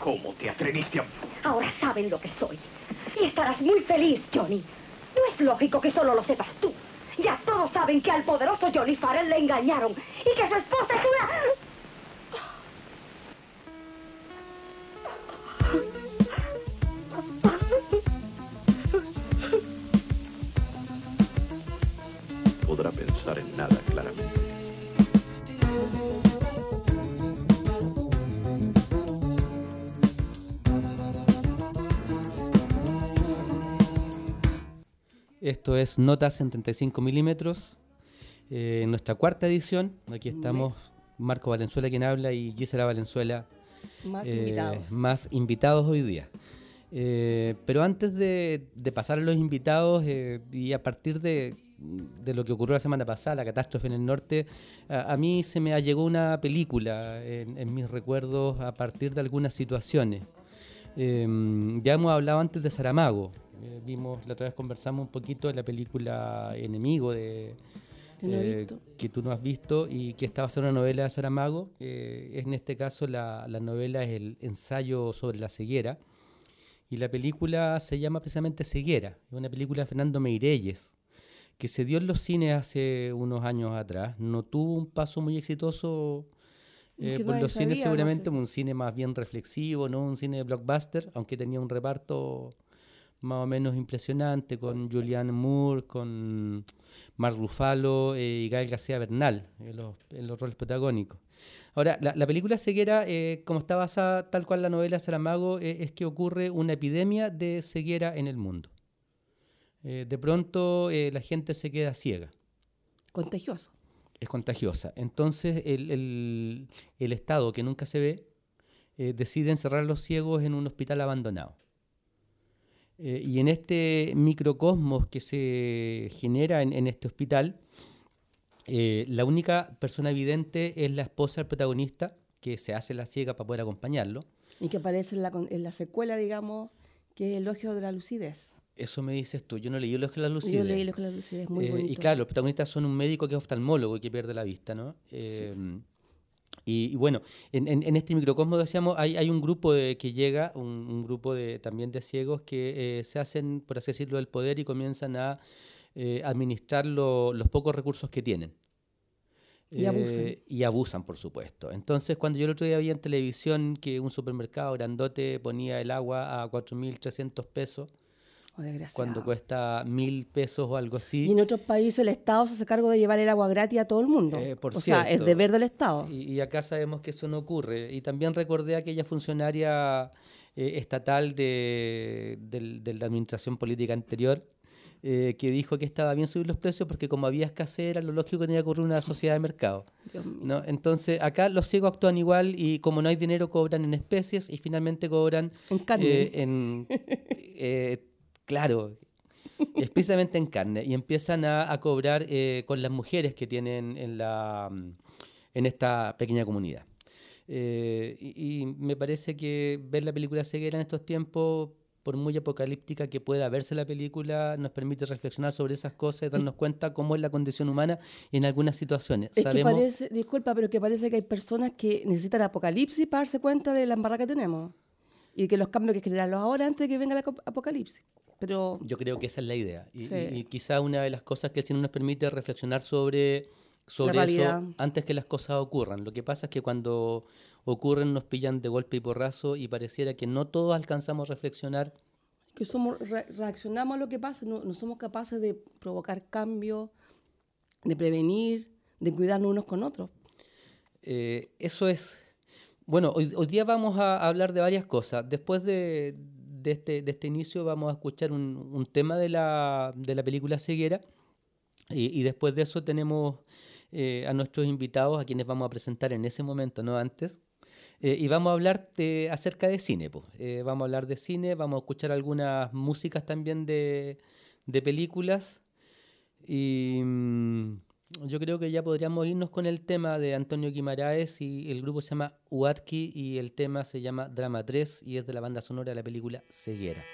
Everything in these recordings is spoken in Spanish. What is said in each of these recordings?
¿Cómo te atreviste a...? Ahora saben lo que soy. Y estarás muy feliz, Johnny. No es lógico que solo lo sepas tú. Ya todos saben que al poderoso Johnny Farrell le engañaron y que su esposa es una... Podrá pensar en nada claramente. Esto es Notas en 35 milímetros, eh, nuestra cuarta edición. Aquí estamos Marco Valenzuela quien habla y Gisela Valenzuela. Más eh, invitados. Más invitados hoy día. Eh, pero antes de, de pasar a los invitados y a partir de, de lo que ocurrió la semana pasada, la catástrofe en el norte, a, a mí se me allegó una película en, en mis recuerdos a partir de algunas situaciones. Eh, ya hemos hablado antes de Saramago. Eh, vimos, la otra vez conversamos un poquito de la película Enemigo de, eh, que tú no has visto y que está basada en una novela de Saramago. Eh, en este caso la, la novela es el ensayo sobre la ceguera y la película se llama precisamente Ceguera. Es una película de Fernando Meirelles que se dio en los cines hace unos años atrás. No tuvo un paso muy exitoso eh, por los cines no seguramente, sé. un cine más bien reflexivo, no un cine de blockbuster, aunque tenía un reparto más o menos impresionante con Julianne Moore, con Mark Ruffalo eh, y Gael García Bernal en los, en los roles protagónicos. Ahora, la, la película Ceguera, eh, como está basada tal cual la novela Saramago, eh, es que ocurre una epidemia de ceguera en el mundo. De pronto la gente se queda ciega Contagioso. es contagiosa. Entonces el, el- el Estado, que nunca se ve, decide encerrar a los ciegos en un hospital abandonado. Eh, y en este microcosmos que se genera en, en este hospital, eh, la única persona evidente es la esposa del protagonista, que se hace la ciega para poder acompañarlo. Y que aparece en la, en la secuela, digamos, que es Elogio de la Lucidez. Eso me dices tú, yo no leí los que la Yo lucidez. leí Elogio de la Lucidez, muy Eh, bonito. Y claro, los protagonistas son un médico que es oftalmólogo y que pierde la vista, ¿no? Eh, y, y bueno, en, en- en este microcosmos decíamos, hay, hay un grupo de, que llega, un, un grupo de, también de ciegos que eh, se hacen, por así decirlo, del poder y comienzan a eh, administrar lo- los pocos recursos que tienen. Y abusan. Eh, y abusan, por supuesto. Entonces, cuando yo el otro día vi en televisión que un supermercado grandote ponía el agua a 4.300 pesos. Cuando cuesta mil pesos o algo así. Y en otros países el Estado se hace cargo de llevar el agua gratis a todo el mundo. Eh, por o sea, es cierto. deber del Estado. Y, y acá sabemos que eso no ocurre. Y también recordé a aquella funcionaria eh, estatal de, la administración política anterior eh, que dijo que estaba bien subir los precios porque como había escasez era lo lógico que tenía que ocurrir una sociedad de mercado. ¿no? Entonces acá los ciegos actúan igual y como no hay dinero cobran en especies y finalmente cobran En en, claro, especialmente en carne y empiezan a, a cobrar eh, con las mujeres que tienen en la mm, en esta pequeña comunidad. Eh, y, y me parece que ver la película Ceguera en estos tiempos, por muy apocalíptica que pueda verse la película, nos permite reflexionar sobre esas cosas y darnos cuenta cómo es la condición humana en algunas situaciones. Es que Sabemos, parece, disculpa, pero que parece que hay personas que necesitan apocalipsis para darse cuenta de la embarrada que tenemos. Y que los cambios que generarlos ahora antes de que venga el apocalipsis. Pero Yo creo que esa es la idea. Y, Sí. y- y quizá una de las cosas que el cine nos permite es reflexionar sobre, sobre eso antes que las cosas ocurran. Lo que pasa es que cuando ocurren nos pillan de golpe y porrazo y pareciera que no todos alcanzamos a reflexionar. que somos re- reaccionamos a lo que pasa, no, no somos capaces de provocar cambios, de prevenir, de cuidarnos unos con otros. Eh, eso es... Bueno, hoy, hoy día vamos a hablar de varias cosas. Después de, de este, de este inicio vamos a escuchar un, un tema de la, de la película Ceguera. Y, después de eso tenemos eh, a nuestros invitados, a quienes vamos a presentar en ese momento, no antes. Eh, y vamos a hablar de- acerca de cine. Eh, vamos a hablar de cine, vamos a escuchar algunas músicas también de, de películas. Y mm, yo creo que ya podríamos irnos con el tema de Antonio Guimaraes y el grupo se llama Uatki y el tema se llama Drama 3 y es de la banda sonora de la película Ceguera.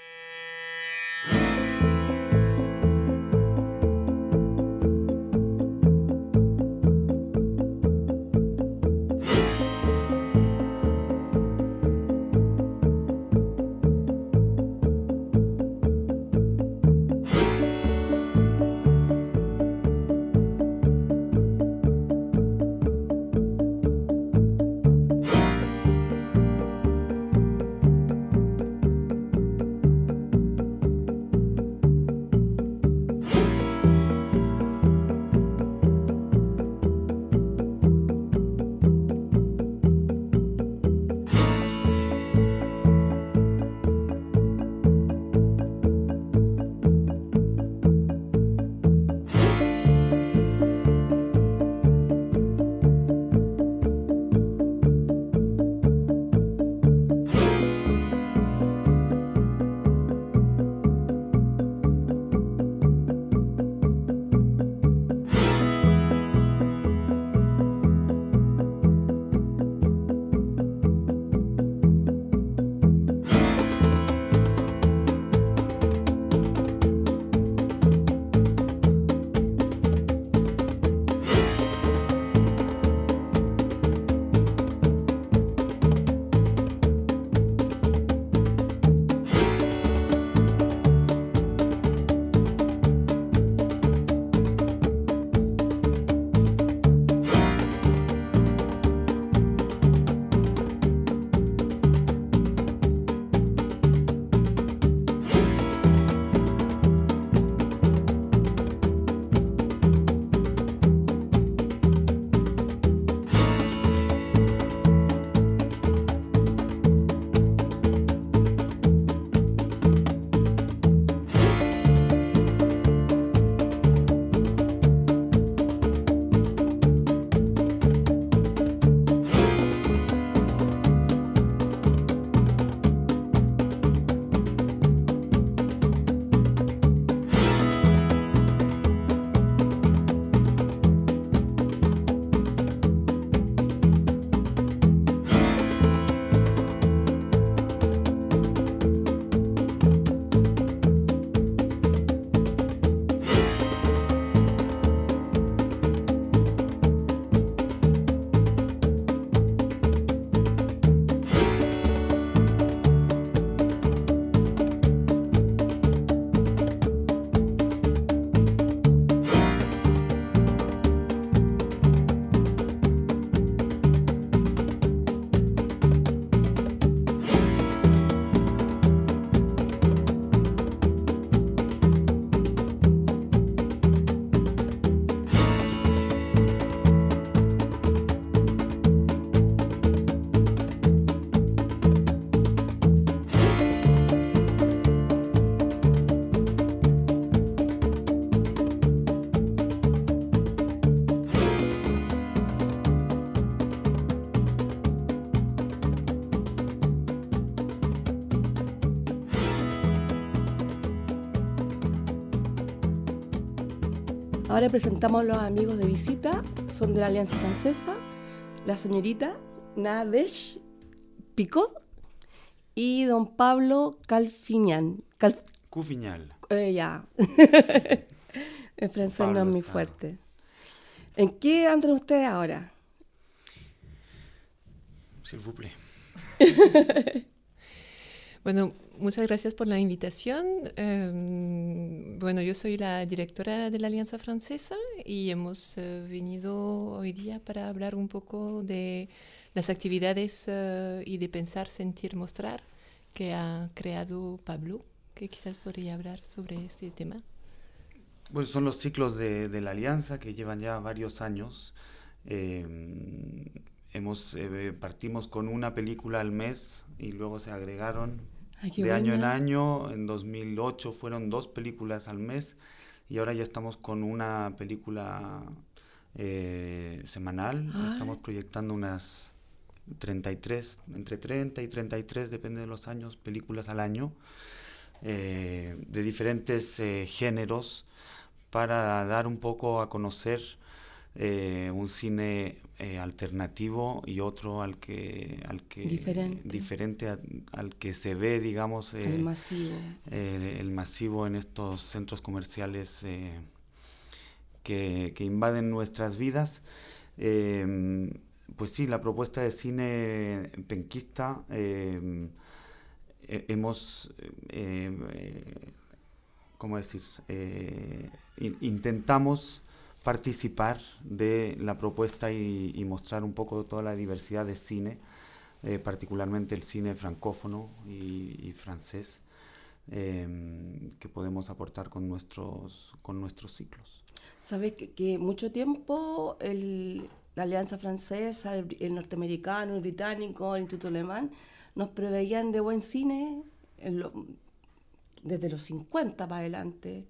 Ahora presentamos a los amigos de visita, son de la Alianza Francesa, la señorita Nadesh Picot y don Pablo Calfinian. Cal- Cufiñal. eh, ya. El francés no es muy claro. fuerte. ¿En qué andan ustedes ahora? S'il vous plaît. Bueno, muchas gracias por la invitación. Eh, bueno, yo soy la directora de la Alianza Francesa y hemos eh, venido hoy día para hablar un poco de las actividades eh, y de pensar, sentir, mostrar que ha creado Pablo, que quizás podría hablar sobre este tema. Bueno, son los ciclos de, la Alianza que llevan ya varios años. Eh, hemos, eh, partimos con una película al mes y luego se agregaron Ay, de año en año. En 2008 fueron dos películas al mes y ahora ya estamos con una película eh, semanal. Ay. Estamos proyectando unas 33, entre 30 y 33, depende de los años, películas al año eh, de diferentes eh, géneros para dar un poco a conocer eh, un cine eh, alternativo y otro al que al que Diferente. diferente a- al que se ve digamos eh, El masivo. eh, el masivo en estos centros comerciales eh, que, que invaden nuestras vidas. Eh, pues sí, la propuesta de cine penquista eh, hemos, eh, ¿cómo decir? In- intentamos participar de la propuesta y, mostrar un poco toda la diversidad de cine, eh, particularmente el cine francófono y, francés, eh, que podemos aportar con nuestros, con nuestros ciclos. Sabes que, mucho tiempo el- la Alianza Francesa, el, el norteamericano, el británico, el Instituto Alemán, nos proveían de buen cine desde los 50 para adelante.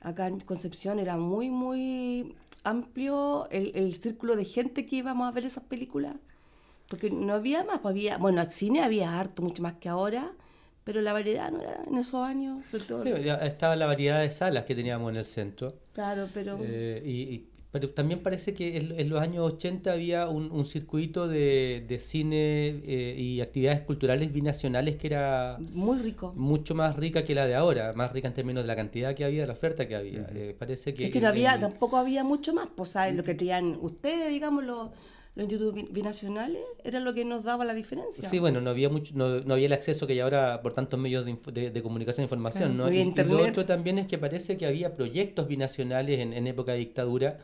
Acá en Concepción era muy, muy amplio el, el círculo de gente que íbamos a ver esas películas. Porque no había más, pues había, bueno, al cine había harto, mucho más que ahora, pero la variedad no era en esos años, sobre todo. Sí, estaba la variedad de salas que teníamos en el centro. Claro, pero... Eh, y, y- pero también parece que en, en los años 80 había un, un circuito de, de cine eh, y actividades culturales binacionales que era Muy rico. mucho más rica que la de ahora, más rica en términos de la cantidad que había, de la oferta que había. Eh, parece que Es que no había, el- tampoco había mucho más, pues ¿sabes? lo que traían ustedes, digamos, los, los institutos bi- binacionales, era lo que nos daba la diferencia. Sí, bueno, no había mucho, no, no había el acceso que hay ahora por tantos medios de, info- de- de comunicación e información, Claro, ¿no? Y- y, lo otro también es que parece que había proyectos binacionales en, en época de dictadura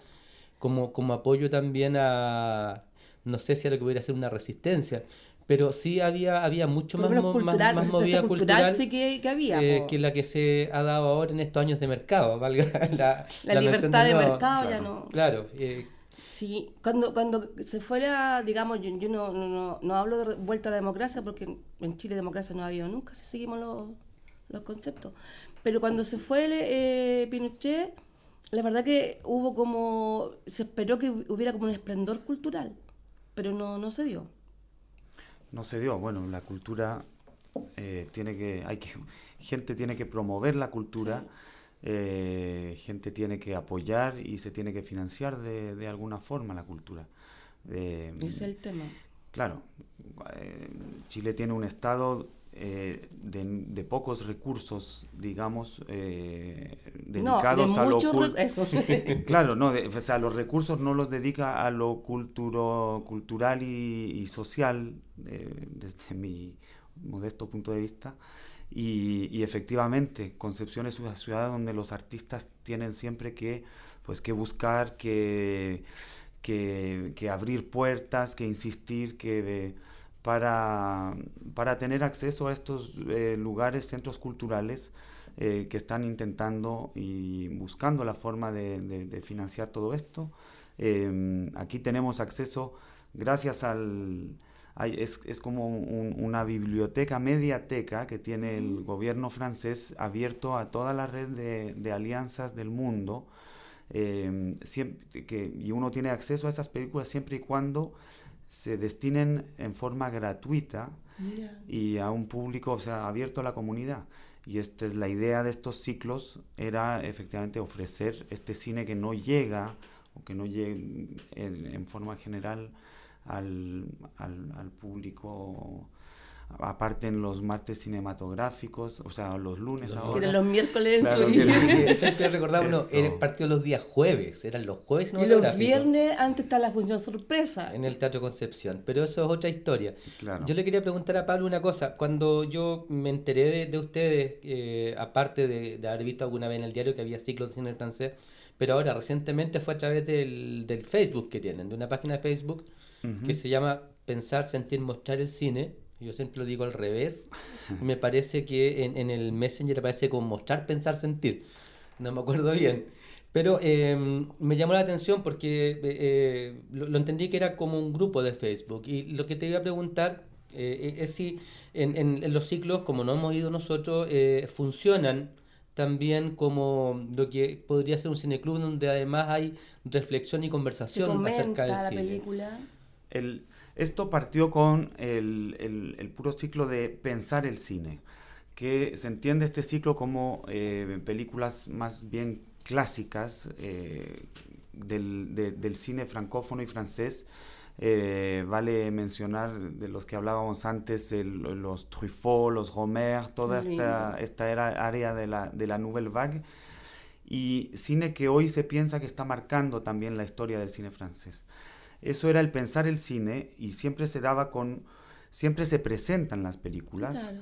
como, como apoyo también a, no sé si a lo que pudiera ser una resistencia, pero sí había, había mucho más, más, cultural, más resistencia movida cultural, cultural sí que, que había. eh, que la que se ha dado ahora en estos años de mercado, valga la, la, libertad de mercado ya no. Claro, eh, Sí, cuando, cuando se fuera, digamos, yo, yo no, no, no, no hablo de vuelta a la democracia porque en Chile democracia no ha habido nunca, si seguimos los, los conceptos. Pero cuando se fue eh, Pinochet, la verdad que hubo como, se esperó que hubiera como un esplendor cultural, pero no, no se dio. No se dio, bueno, la cultura eh, tiene que, hay que, gente tiene que promover la cultura, eh, gente tiene que apoyar y se tiene que financiar de, de alguna forma la cultura. Eh, es el tema. Claro, eh, Chile tiene un estado eh, de, de pocos recursos, digamos, eh, No, de dedicados a lo. Claro, no, de- o sea, los recursos no los dedica a lo culturo, cultural y, y social, eh, desde mi modesto punto de vista. Y, y efectivamente, Concepción es una ciudad donde los artistas tienen siempre que, pues, que buscar, que, que, que abrir puertas, que insistir, que para, para tener acceso a estos eh, lugares, centros culturales, eh, que están intentando y buscando la forma de, de- de financiar todo esto. Eh, aquí tenemos acceso gracias al... hay- es, es como un- una biblioteca, mediateca que tiene el gobierno francés abierto a toda la red de, de alianzas del mundo. siempre, que, y uno tiene acceso a esas películas siempre y cuando se destinen en forma gratuita Mira. y a un público, o sea, abierto a la comunidad. Y esta es la idea de estos ciclos, era efectivamente ofrecer este cine que no llega o que no llega en, en forma general al, al, al público aparte en los martes cinematográficos, o sea, los lunes Los ahora. Que eran los miércoles en Claro, su era- Siempre recordaba uno, era el partido los días jueves, eran los jueves Y los cinematográficos viernes antes está la función sorpresa. en el Teatro Concepción, pero eso es otra historia. Claro. Yo le quería preguntar a Pablo una cosa, cuando yo me enteré de, de ustedes, eh, aparte de, de haber visto alguna vez en el diario que había ciclos de cine francés, pero ahora recientemente fue a través del, del Facebook que tienen, de una página de Facebook que se llama Pensar, Sentir, Mostrar el Cine. Yo siempre lo digo al revés. me parece que en, en el Messenger aparece como mostrar, pensar, sentir. No me acuerdo bien. Pero eh, me llamó la atención porque eh, eh, lo, lo entendí que era como un grupo de Facebook. Y lo que te iba a preguntar eh, es si en, en- en los ciclos, como no hemos ido nosotros, eh, funcionan también como lo que podría ser un cineclub donde además hay reflexión y conversación acerca del la cine. película. El- esto partió con el, el- el puro ciclo de pensar el cine, que se entiende este ciclo como eh, películas más bien clásicas eh, del, de- del cine francófono y francés. Eh, vale mencionar de los que hablábamos antes, el- los Truffaut, los Romer, toda esta, esta era, área de la, de la Nouvelle Vague y cine que hoy se piensa que está marcando también la historia del cine francés. Eso era el pensar el cine y siempre se daba con, siempre se presentan las películas Claro.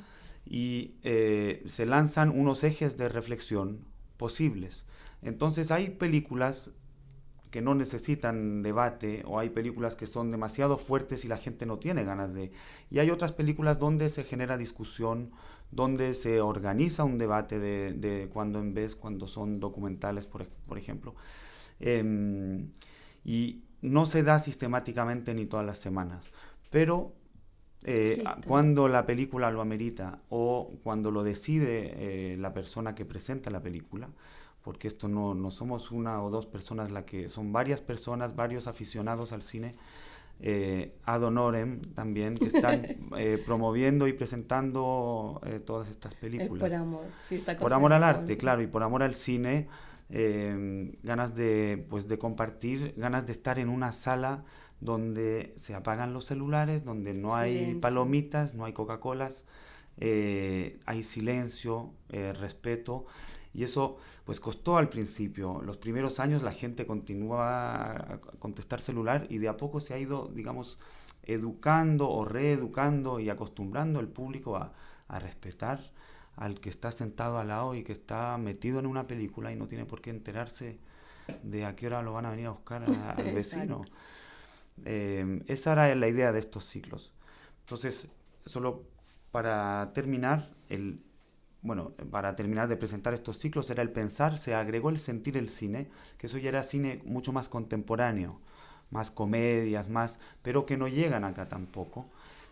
y eh, se lanzan unos ejes de reflexión posibles. Entonces hay películas que no necesitan debate o hay películas que son demasiado fuertes y la gente no tiene ganas de... Y hay otras películas donde se genera discusión, donde se organiza un debate de, de cuando en vez, cuando son documentales, por, por ejemplo. Em, y no se da sistemáticamente ni todas las semanas, pero eh, cuando la película lo amerita o cuando lo decide eh, la persona que presenta la película, porque esto no, no somos una o dos personas, la que son varias personas, varios aficionados al cine, eh, ad honorem también, que están eh, promoviendo y presentando eh, todas estas Es películas. por amor. sí, Por al arte, sí. claro, y por amor al cine, eh, ganas de, pues, de compartir, ganas de estar en una sala donde se apagan los celulares, donde no hay Silencio. palomitas, no hay Coca-Colas, eh, hay silencio, eh, respeto. Y eso pues costó al principio. Los primeros años la gente continuaba a contestar celular y de a poco se ha ido, digamos, educando o reeducando y acostumbrando al público a, a respetar al que está sentado al lado y que está metido en una película y no tiene por qué enterarse de a qué hora lo van a venir a buscar a- al vecino. Eh, esa era la idea de estos ciclos. Entonces, solo para terminar, el, bueno, para terminar de presentar estos ciclos era el pensar, se agregó el sentir el cine, que eso ya era cine mucho más contemporáneo, más comedias, más, pero que no llegan acá tampoco.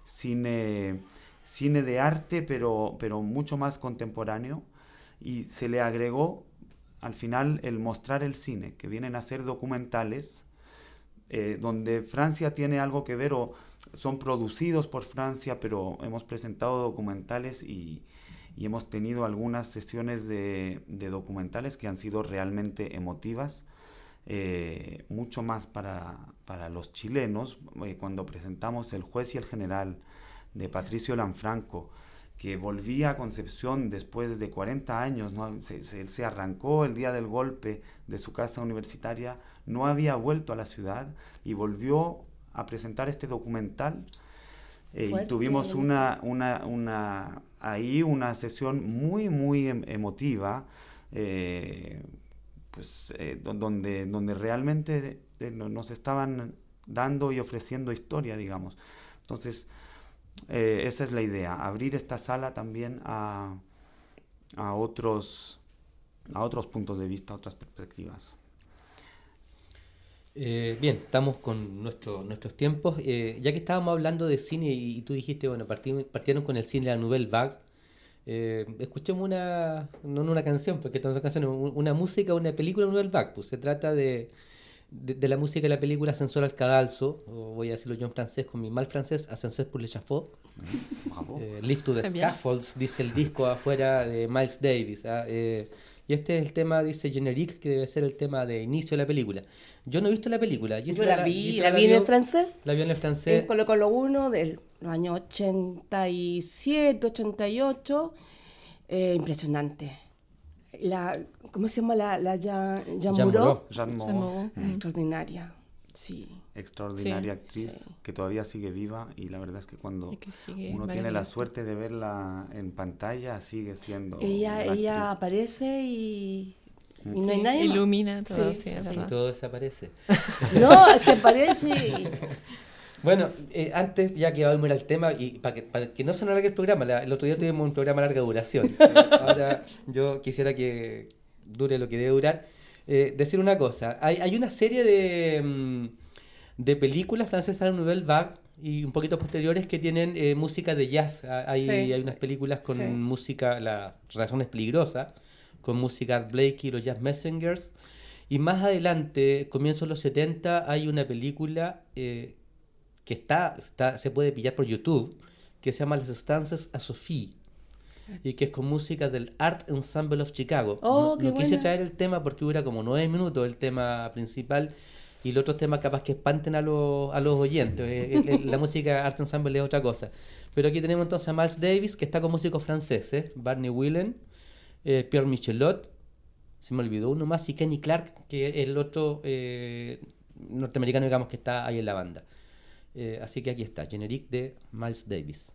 Cine, cine de arte, pero, pero mucho más contemporáneo, y se le agregó al final el mostrar el cine, que vienen a ser documentales, eh, donde Francia tiene algo que ver o son producidos por Francia, pero hemos presentado documentales y, y hemos tenido algunas sesiones de, de documentales que han sido realmente emotivas, eh, mucho más para, para los chilenos, eh, cuando presentamos El juez y el general de Patricio Lanfranco, que volvía a Concepción después de 40 años, ¿no? se, se- se arrancó el día del golpe de su casa universitaria, no había vuelto a la ciudad y volvió a presentar este documental. eh, y tuvimos una, una, una, ahí una sesión muy, muy em- emotiva, eh, pues, eh, do- donde, donde realmente no- nos estaban dando y ofreciendo historia, digamos. Entonces, eh, esa es la idea, abrir esta sala también a, a otros a otros puntos de vista, a otras perspectivas. Eh, bien, estamos con nuestro- nuestros tiempos. Eh, ya que estábamos hablando de cine y, tú dijiste, bueno, partimos- partieron con el cine de la Nouvelle Vague, escuchemos una, no una canción, porque esta no son canciones, un- una música, una película Nouvelle Vague. Pues se trata de, de, de la música de la película Ascensor al Cadalso, o voy a decirlo yo en francés con mi mal francés, Ascenseur pour l'échafaud. Bravo. Eh, Lift to the. Scaffolds, dice el disco afuera de Miles Davis. ah, eh, y este es el tema, dice Generic, que debe ser el tema de inicio de la película. Yo no he visto la película. Yo la vi, Gisela la vi en vio- el francés. La vio en el En francés. Colo Colo 1 del año 87, 88. Eh, impresionante. La, ¿Cómo se llama la, la Jean, Jean Jean Moreau? Moreau, Extraordinaria. Sí. extraordinaria Sí, actriz sí. que todavía sigue viva y la verdad es que cuando que uno tiene la suerte de verla en pantalla sigue siendo Ella, ella aparece y, y no Sí, hay nadie más. ilumina todo, Sí, sí, es sí. Y todo desaparece. No, es que aparece y... Bueno, eh, antes, ya que vamos a ir al tema, y para que, para que no se nos alargue el programa, la- el otro día tuvimos un programa de larga duración. Ahora yo quisiera que dure lo que debe durar. Eh, decir una cosa, hay, hay una serie de, mm, de películas francesas de Nouvelle Vague y un poquito posteriores que tienen eh, música de jazz. Hay, Sí. hay unas películas con Sí. música, La razón es peligrosa, con música Art Blakey y los Jazz Messengers. Y más adelante, comienzos de los 70, hay una película eh, que está, está, se puede pillar por YouTube, que se llama Las Estancias a Sophie, y que es con música del Art Ensemble of Chicago. Oh, no qué no quise buena. traer el tema porque dura como nueve minutos el tema principal, y los otros temas capaz que espanten a los, a los oyentes. Eh, el- el- la música Art Ensemble es otra cosa. Pero aquí tenemos entonces a Miles Davis, que está con músicos franceses, Barney Whelan, eh, Pierre Michelot, se me olvidó uno más, y Kenny Clark, que es el otro eh, norteamericano, digamos, que está ahí en la banda. Eh, así que aquí está, Generic de Miles Davis.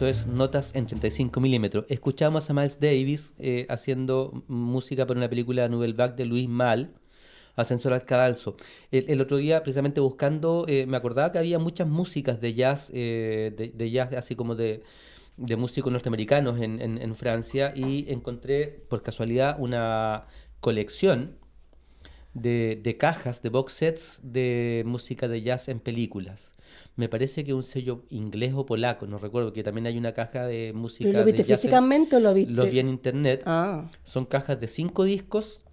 Esto es Notas en 35 milímetros. Escuchamos a Miles Davis eh, haciendo música para una película Nouvelle Vague de Luis Mal, Ascensor al Cadalso. El, otro día, precisamente buscando, eh, me acordaba que había muchas músicas de jazz, eh, de, de jazz así como de, de músicos norteamericanos en, en- en Francia y encontré por casualidad una colección de, de cajas, de box sets de música de jazz en películas. Me parece que un sello inglés o polaco, no recuerdo, que también hay una caja de música ¿Pero lo viste de jazz. en- físicamente o lo viste? Lo vi en internet. Ah, Son cajas de cinco discos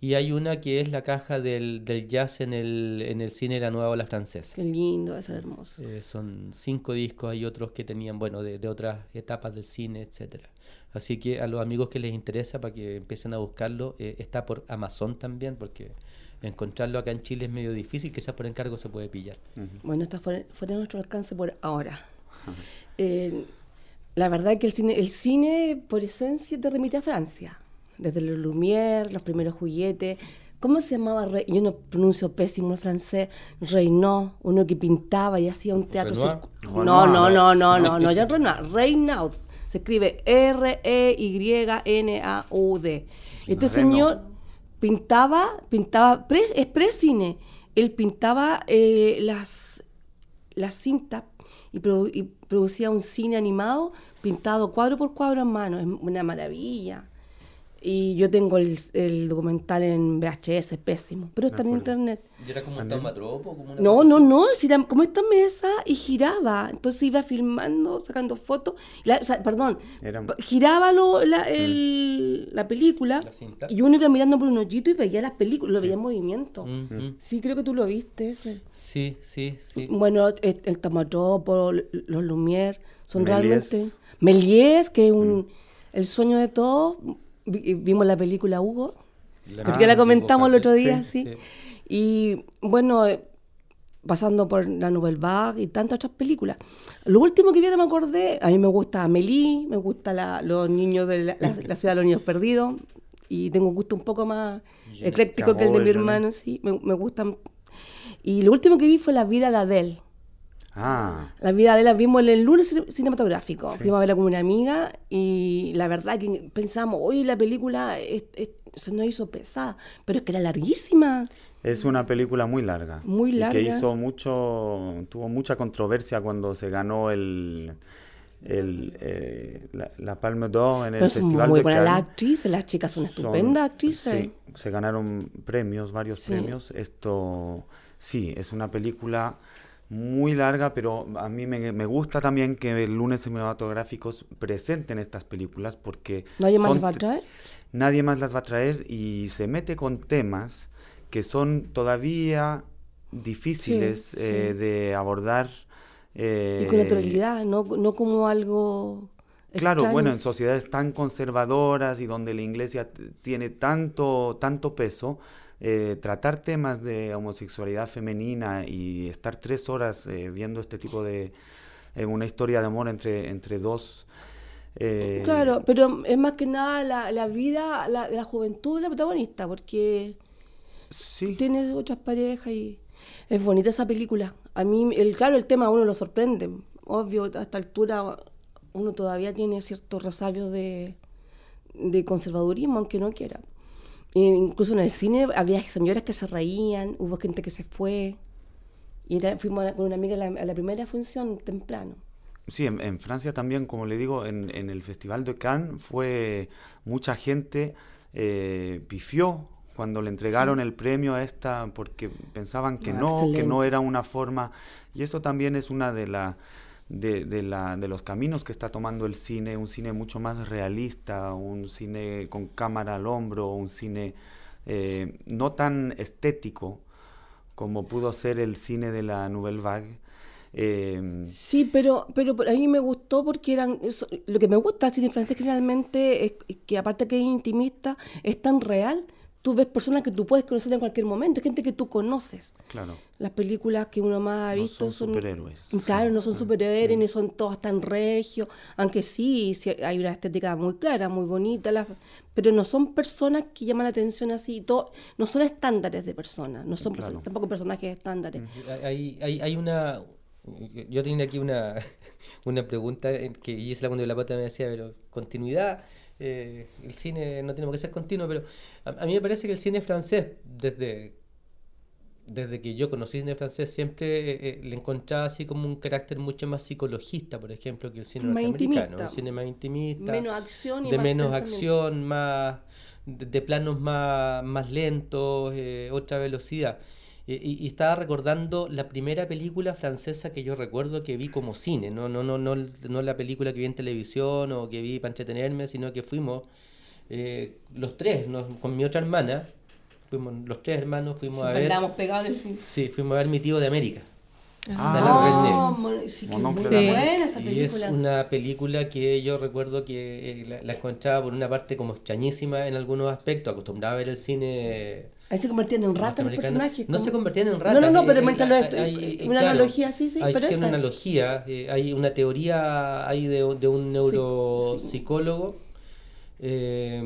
y hay una que es la caja del, del jazz en el, en el cine La Nueva Ola Francesa. qué lindo, ser hermoso. Eh, son cinco discos, hay otros que tenían, bueno, de, de otras etapas del cine, etcétera. Así que a los amigos que les interesa, para que empiecen a buscarlo, eh, está por Amazon también, porque encontrarlo acá en Chile es medio difícil, quizás por encargo se puede pillar. Bueno, está fuera, fuera de nuestro alcance por ahora. Eh, la verdad que el cine, el cine, por esencia, te remite a Francia. Desde los Lumière, los primeros juguetes. ¿Cómo se llamaba? Re- Yo no pronuncio pésimo el francés. Reynaud, uno que pintaba y hacía un teatro. Circu- No, no, no, no, no, no, ya Renoir. Reynaud. Se escribe R-E-Y-N-A-U-D. Este señor pintaba, pintaba, pre- es pre-cine. Él pintaba eh, las, las cintas y, produ- y producía un cine animado pintado cuadro por cuadro en mano. Es una maravilla. Y yo tengo el, el documental en VHS, pésimo, pero está en internet. ¿Y era como un taumatropo? Como una No, no, así? no, si era como esta mesa y giraba. Entonces iba filmando, sacando fotos. La- o sea, perdón, Era- giraba lo- la, el- la película La cinta. y uno iba mirando por un hoyito y veía las películas, lo veía en movimiento. Mm, mm. Sí, creo que tú lo viste ese. Sí, sí, sí. Bueno, el, el Tomatropo, los Lumière, son realmente... Méliès, que es un, el sueño de todos. Vi- Vimos la película Hugo, La porque la comentamos el otro día, sí. sí. Y bueno, eh, pasando por la Nouvelle Vague y tantas otras películas. Lo último que vi, me acordé, a mí me gusta Amélie, me gusta la- los niños de la, la- la ciudad de los niños perdidos, y tengo un gusto un poco más ecléctico que el de mi hermano, sí, me, me gustan. Y lo último que vi fue La vida de Adele. Ah, La vida de la vimos en el lunes cine- cinematográfico. Fuimos a verla con una amiga y la verdad que pensamos, oye, la película es- es- se nos hizo pesada, pero es que era larguísima. es una película muy larga. Muy Y que larga. hizo mucho, tuvo mucha controversia cuando se ganó el, el, eh, la, la Palme d'Or en el Pero es Festival muy de buena la Cannes. actriz, las chicas son Son- estupendas actrices. Sí, se ganaron premios, varios Sí. premios. Esto, sí, es una película muy larga, pero a mí me, me gusta también que el lunes cinematográficos presenten estas películas porque ¿Nadie más les va a tr- traer? nadie más las va a traer y se mete con temas que son todavía difíciles Sí, eh, sí. de abordar. Y con eh, naturalidad, no, no como algo. Claro, extraño. bueno, en sociedades tan conservadoras y donde la iglesia tiene tanto, tanto peso, eh, tratar temas de homosexualidad femenina y estar tres horas eh, viendo este tipo de eh, una historia de amor entre, entre dos. eh, Claro, pero es más que nada la, la vida, la, la juventud de la protagonista, porque Sí, tiene otras parejas y es bonita esa película. A mí, el, claro, el tema a uno lo sorprende. Obvio, a esta altura uno todavía tiene ciertos resabios de, de conservadurismo, aunque no quiera. Incluso en el cine había señoras que se reían, hubo gente que se fue. Y era- fuimos a- con una amiga a la, a la primera función temprano. Sí, en, en Francia también, como le digo, en, en el Festival de Cannes fue mucha gente eh, pifió cuando le entregaron el premio a esta porque pensaban que Ah, no, que no era una forma y eso también es una de la de, de la de los caminos que está tomando el cine, un cine mucho más realista, un cine con cámara al hombro, un cine eh, no tan estético como pudo ser el cine de la Nouvelle Vague. Eh, Sí, pero, pero a mí me gustó porque eran lo que me gusta del cine francés generalmente es que aparte que es intimista, es tan real. Tú ves personas que tú puedes conocer en cualquier momento, gente que tú conoces. claro. Las películas que uno más ha No visto son superhéroes. Claro, no son superhéroes ni son todos tan regios, aunque sí, sí hay una estética muy clara, muy bonita, las- pero no son personas que llaman la atención así, todo, no son estándares de personas, no son perso- Claro. tampoco personajes estándares. Hay, hay, hay una. Yo tenía aquí una, una pregunta en que Gisela cuando la pata me decía, pero continuidad, eh, el cine no tenemos que ser continuo, pero a, a mí me parece que el cine francés, desde, desde que yo conocí cine francés, siempre eh, eh, le encontraba así como un carácter mucho más psicologista, por ejemplo, que el cine Más norteamericano, un cine más intimista Menos acción y de más menos acción, más, de, de planos más, más lentos, eh, otra velocidad. Eh, y, y estaba recordando la primera película francesa que yo recuerdo que vi como cine, no, no, no, no, no la película que vi en televisión o que vi para entretenerme, sino que fuimos eh, los tres, nos- con mi otra hermana, fuimos los tres hermanos, fuimos a Siempre ver. pegados en el cine. Sí, fuimos a ver Mi Tío de América. Ah. Oh, sí, que muy buena esa Y película. es una película que yo recuerdo que eh, la, la encontraba por una parte como extrañísima en algunos aspectos, acostumbraba a ver el cine Ahí se convertían en ratas los personajes. No como- se convertían en ratas. No, no, no, eh, pero eh, mientras lo hay- eh, una claro, analogía, sí, sí, Hay pero sí una esa. analogía, eh, hay una teoría hay de, de un neuropsicólogo, eh,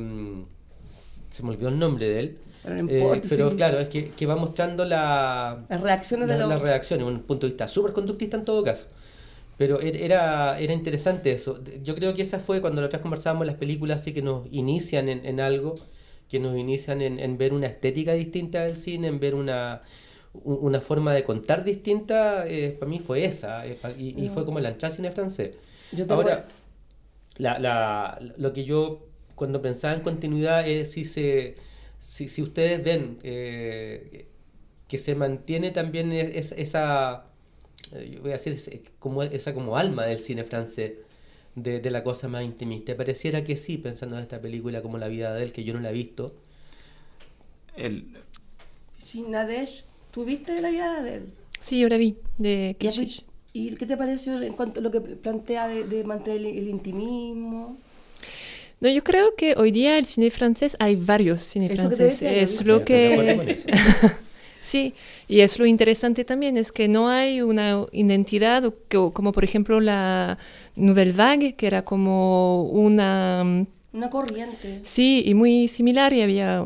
se me olvidó el nombre de él, Pero no importa, pero sí. claro, es que, que va mostrando la, Las reacciones de la- los... las reacciones, un punto de vista súper conductista en todo caso. Pero er- era, era interesante eso. Yo creo que esa fue cuando nosotros conversábamos las películas así que nos inician en, en algo, que nos inician en, en ver una estética distinta del cine, en ver una, una forma de contar distinta, eh, para mí fue esa. eh, y, y fue como el al cine francés. Yo Ahora, la, la, lo que yo cuando pensaba en continuidad es si se si, si ustedes ven eh, que se mantiene también es- esa yo voy a decir como esa como alma del cine francés de, de la cosa más intimista pareciera que sí pensando en esta película como la vida de él que yo no la he visto El, Sí, Nadesh, ¿tú viste la vida de él? Sí, yo la vi, de ¿Y, has Keshish. vi- ¿Y qué te pareció en cuanto a lo que plantea de, de mantener el, el intimismo? No, yo creo que hoy día el cine francés, hay varios cine Eso que decía, es ¿no? lo que... Sí, y es lo interesante también, es que no hay una identidad, o que- o como por ejemplo la Nouvelle Vague, que era como una... mm, Una corriente. Sí, y muy similar y había...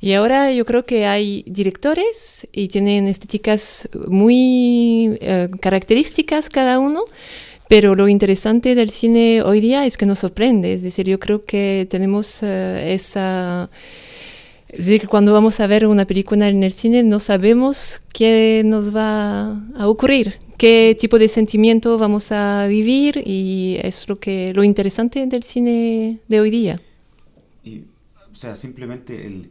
Y ahora yo creo que hay directores y tienen estéticas muy eh, características cada uno, pero lo interesante del cine hoy día es que nos sorprende. Es decir, yo creo que tenemos eh, esa... Es decir, cuando vamos a ver una película en el cine no sabemos qué nos va a ocurrir, qué tipo de sentimiento vamos a vivir y es lo que lo interesante del cine de hoy día. y, o sea, simplemente el,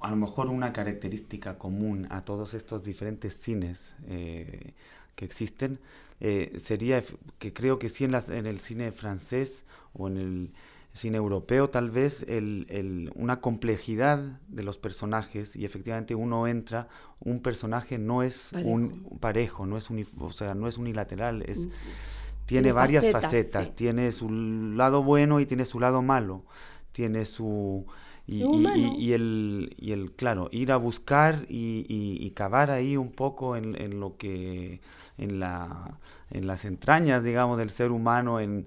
a lo mejor una característica común a todos estos diferentes cines eh, que existen eh, sería que creo que sí en, las, en el cine francés o en el cine europeo tal vez el, el- una complejidad de los personajes y efectivamente uno entra un personaje no es un parejo no es uni- o sea no es unilateral es tiene, Tiene varias facetas, facetas, sí. tiene su lado bueno y tiene su lado malo tiene su y, y- y- el y el claro ir a buscar y, y- y cavar ahí un poco en, en lo que en la en las entrañas digamos del ser humano en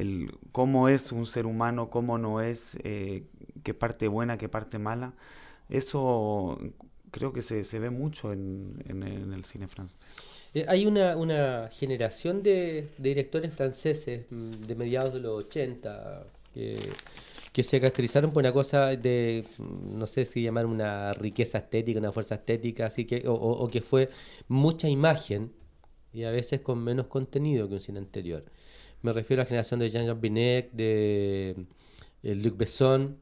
el cómo es un ser humano cómo no es eh, qué parte buena qué parte mala eso creo que se, ve mucho en, el cine francés Eh, hay una, una generación de, directores franceses mm, de mediados de los 80 que, se caracterizaron por una cosa de, mm, no sé si llamar una riqueza estética, una fuerza estética, así que, o que fue mucha imagen y a veces con menos contenido que un cine anterior. Me refiero a la generación de Jean-Jacques Binet, de eh, Luc Besson,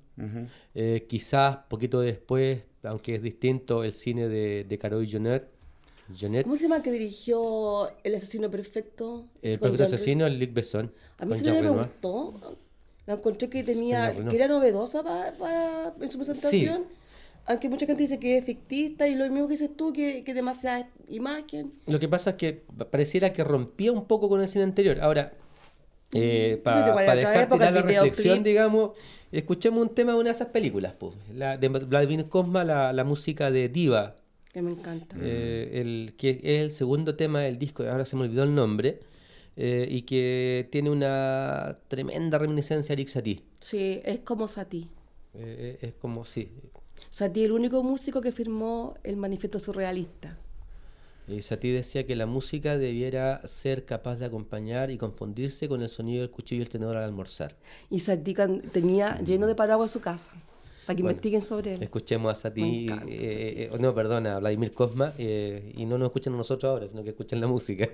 eh, quizás poquito después, aunque es distinto, el cine de, de Carol Jonet. Jonet ¿Cómo se llama el que dirigió El asesino perfecto? el Ese con perfecto Jean asesino, el Luc Besson. A mí se me gustó. La encontré que tenía, que era novedosa pa- pa- en su presentación. Aunque mucha gente dice que es fictista y lo mismo que dices tú, que, que demasiada imagen. Lo que pasa es que pa- pareciera que rompía un poco con el cine anterior. Ahora, eh, para época, tirar la reflexión, digamos, escuchemos un tema de una de esas películas, pues, la de Vladimir Cosma, la, la música de Diva, Que me encanta. eh, el, que es el segundo tema del disco, ahora se me olvidó el nombre, eh, y que tiene una tremenda reminiscencia a Eric Satie. Sí, es como Satie. Eh, es como, sí, Satie, el único músico que firmó el manifiesto surrealista. Y Satie decía que la música debiera ser capaz de acompañar y confundirse con el sonido del cuchillo y el tenedor al almorzar. Y Satie tenía lleno de paraguas su casa. Para que Bueno, investiguen sobre él. Escuchemos a Satie, encanta eh, eh, no, perdona, a Vladimir Cosma, eh, y no nos escuchen a nosotros ahora, sino que escuchen la música.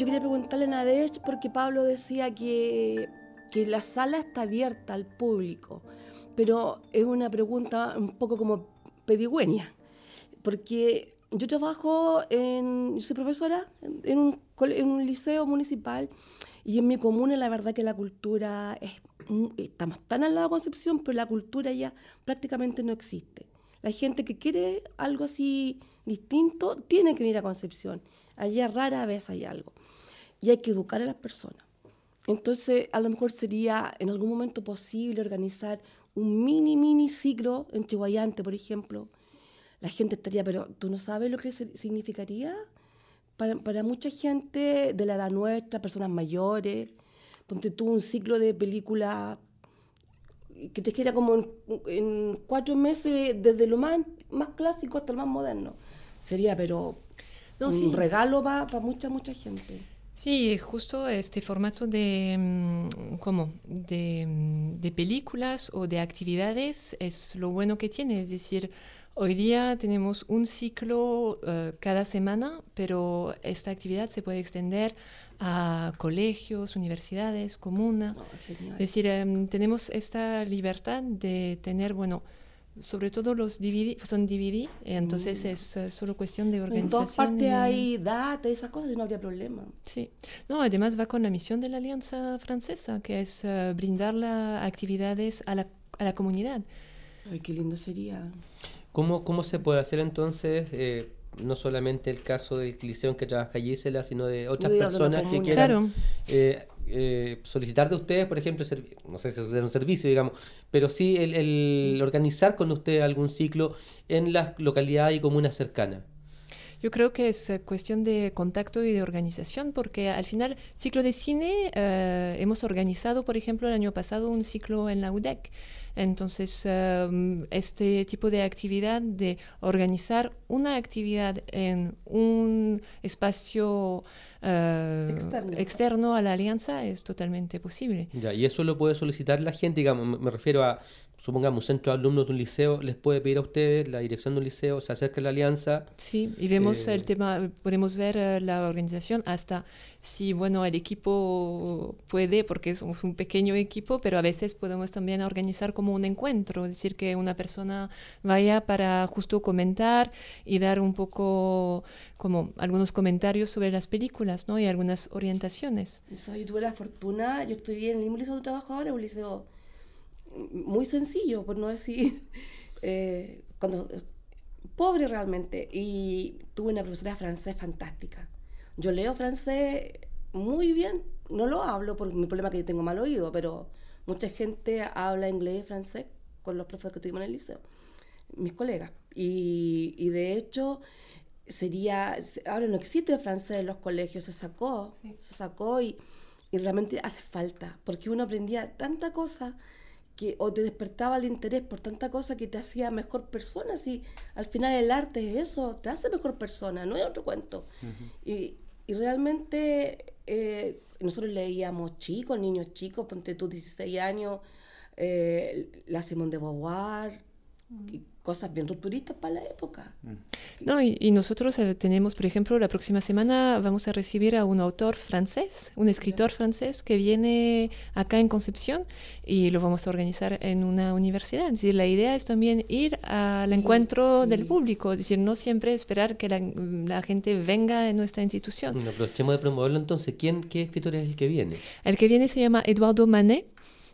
Yo quería preguntarle a Nadej porque Pablo decía que, la sala está abierta al público, pero es una pregunta un poco como pedigüeña, porque yo trabajo en, yo soy profesora en un, liceo municipal y en mi comuna la verdad que la cultura es, estamos tan al lado de Concepción, pero la cultura ya prácticamente no existe. La gente que quiere algo así distinto tiene que venir a Concepción. Allá rara vez hay algo. Y hay que educar a las personas. Entonces, a lo mejor sería en algún momento posible organizar un mini, mini ciclo en Chihuayante, por ejemplo. La gente estaría, pero ¿tú no sabes lo que significaría? Para, para mucha gente de la edad nuestra, personas mayores, ponte tú un ciclo de películas que te quiera como en, cuatro meses, desde lo más, más clásico hasta lo más moderno. Sería, pero un regalo para mucha, mucha gente. Sí, justo este formato de, mm, ¿cómo? De, mm, de, películas o de actividades es lo bueno que tiene. Es decir, hoy día tenemos un ciclo uh, cada semana, pero esta actividad se puede extender a colegios, universidades, comunas. Oh, es decir, um, tenemos esta libertad de tener, bueno, sobre todo los DVD, son DVD, entonces mm. es uh, solo cuestión de organización. En todas partes hay data, esas cosas, y no habría problema. Sí. No, además va con la misión de la Alianza Francesa, que es uh, brindar las actividades a la, a la comunidad. Ay, qué lindo sería. ¿Cómo, cómo se puede hacer entonces? Eh, no solamente el caso del liceo en que trabaja Gisela, sino de otras personas que quieran eh, eh, solicitar de ustedes, por ejemplo, no sé si es un servicio, digamos, pero sí el, organizar con ustedes algún ciclo en las localidades y comunas cercanas. Yo creo que es eh, cuestión de contacto y de organización, porque al final, ciclo de cine, hemos organizado, por ejemplo, el año pasado un ciclo en la UDEC. Entonces, em, este tipo de actividad de organizar una actividad en un espacio eh, externo. a la alianza es totalmente posible. Ya, y eso lo puede solicitar la gente, digamos, me refiero a, supongamos, un centro de alumnos de un liceo, les puede pedir a ustedes, la dirección de un liceo, se acerca a la alianza. Sí, y vemos el eh, tema, podemos ver eh, la organización hasta si, bueno, el equipo puede, porque somos un pequeño equipo, pero a veces podemos también organizar como un encuentro, es decir, que una persona vaya para justo comentar y dar un poco como algunos comentarios sobre las películas, ¿no? Y algunas orientaciones. Soy tuve la fortuna, yo estudié en el mismo liceo de trabajo un liceo muy sencillo, por no decir, eh, cuando, pobre realmente, y tuve una profesora francés fantástica yo leo francés muy bien, no lo hablo por mi problema que yo tengo mal oído, pero mucha gente habla inglés y francés con los profesores que tuvimos en el liceo, mis colegas. Y, de hecho, sería, ahora no existe el francés en los colegios, se sacó, se sacó y, y, realmente hace falta, porque uno aprendía tanta cosa que o te despertaba el interés por tanta cosa que te hacía mejor persona, si al final el arte es eso, te hace mejor persona, no es otro cuento. y, y realmente eh, nosotros leíamos chicos, niños chicos, ponte tú 16 años, eh, la Simone de Beauvoir, cosas bien rupturistas para la época. Mm. No, y, nosotros eh, tenemos, por ejemplo, la próxima semana vamos a recibir a un autor francés, un escritor francés que viene acá en Concepción y lo vamos a organizar en una universidad. Es decir, la idea es también ir al encuentro del público, es decir, no siempre esperar que la, gente venga en nuestra institución. Bueno, aprovechemos de promoverlo entonces. ¿Quién, ¿Qué escritor es el que viene? El que viene se llama Eduardo Manet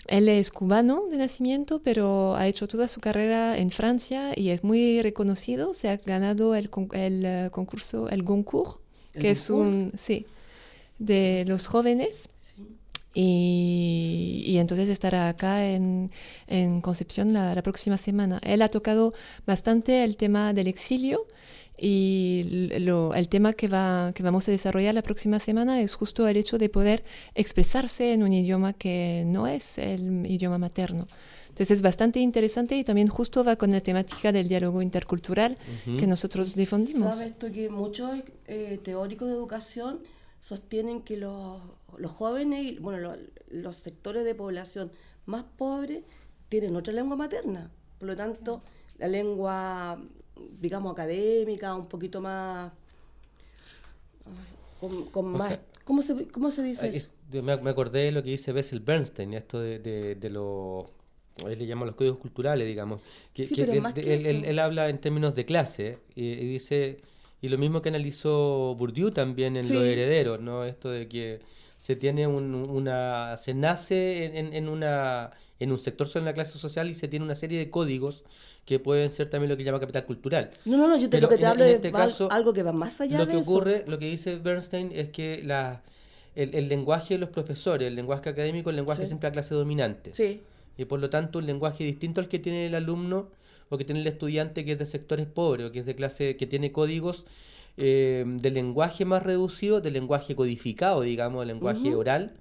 él es cubano de nacimiento, pero ha hecho toda su carrera en Francia y es muy reconocido. Se ha ganado el, el eh, concurso, el Goncourt, que es un, sí, de los jóvenes. Y, y, entonces estará acá en, en Concepción la, la, próxima semana. Él ha tocado bastante el tema del exilio y el tema que, va, que vamos a desarrollar la próxima semana es justo el hecho de poder expresarse en un idioma que no es el idioma materno. Entonces es bastante interesante y también justo va con la temática del diálogo intercultural que nosotros difundimos. Sabes esto que muchos eh, teóricos de educación sostienen que los, los jóvenes, bueno, los sectores de población más pobres tienen otra lengua materna. Por lo tanto, la lengua digamos, académica, un poquito más con, más... sea, ¿cómo, se, ¿Cómo se dice eso? es- Me, me acordé de lo que dice Bessel Bernstein, esto de, de, de lo... Él le llama los códigos culturales, digamos. Que, Sí, que él, que él- él- eso. él habla en términos de clase y, y dice... Y lo mismo que analizó Bourdieu también en Sí. Los Herederos, ¿no? Esto de que se tiene un- una... Se nace en- en una, en un sector sobre la clase social y se tiene una serie de códigos que pueden ser también lo que llama capital cultural. No, no, no, yo te, Pero lo que te en- hablo en es este caso, algo que va más allá lo de que eso. ocurre, lo que dice Bernstein es que la, el, el lenguaje de los profesores, el lenguaje académico, el lenguaje Sí. siempre la clase dominante. Sí, Y por lo tanto, un lenguaje distinto al que tiene el alumno o que tiene el estudiante que es de sectores pobres o que es de clase, que tiene códigos eh, de lenguaje más reducido, de lenguaje codificado, digamos, de lenguaje oral,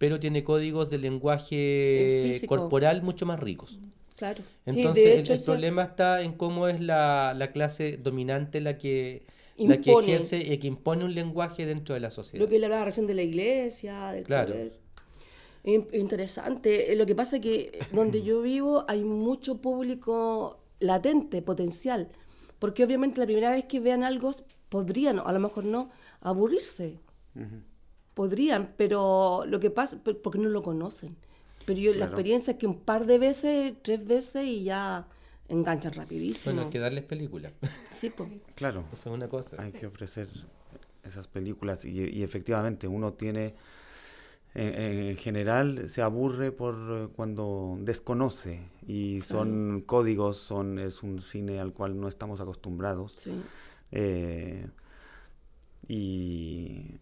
pero tiene códigos de En lenguaje físico. corporal mucho más ricos. claro. Entonces, el- hecho, el, eso- problema está en cómo es la, la clase dominante la que, la que ejerce y que impone un lenguaje dentro de la sociedad. Lo que hablaba recién de la iglesia, del Claro. poder. Interesante. Eh, Lo que pasa es que donde yo vivo hay mucho público latente, potencial. Porque obviamente la primera vez que vean algo podrían, o a lo mejor no, aburrirse. Podrían, pero lo que pasa, porque no lo conocen. Pero yo, la experiencia es que un par de veces, tres veces y ya enganchan rapidísimo. Bueno, hay que darles películas. Sí, pues. Claro, Eso es una cosa. hay que ofrecer esas películas y, y efectivamente uno tiene, en, en general se aburre por eh, cuando desconoce y son códigos, son es un cine al cual no estamos acostumbrados. Sí. Eh, y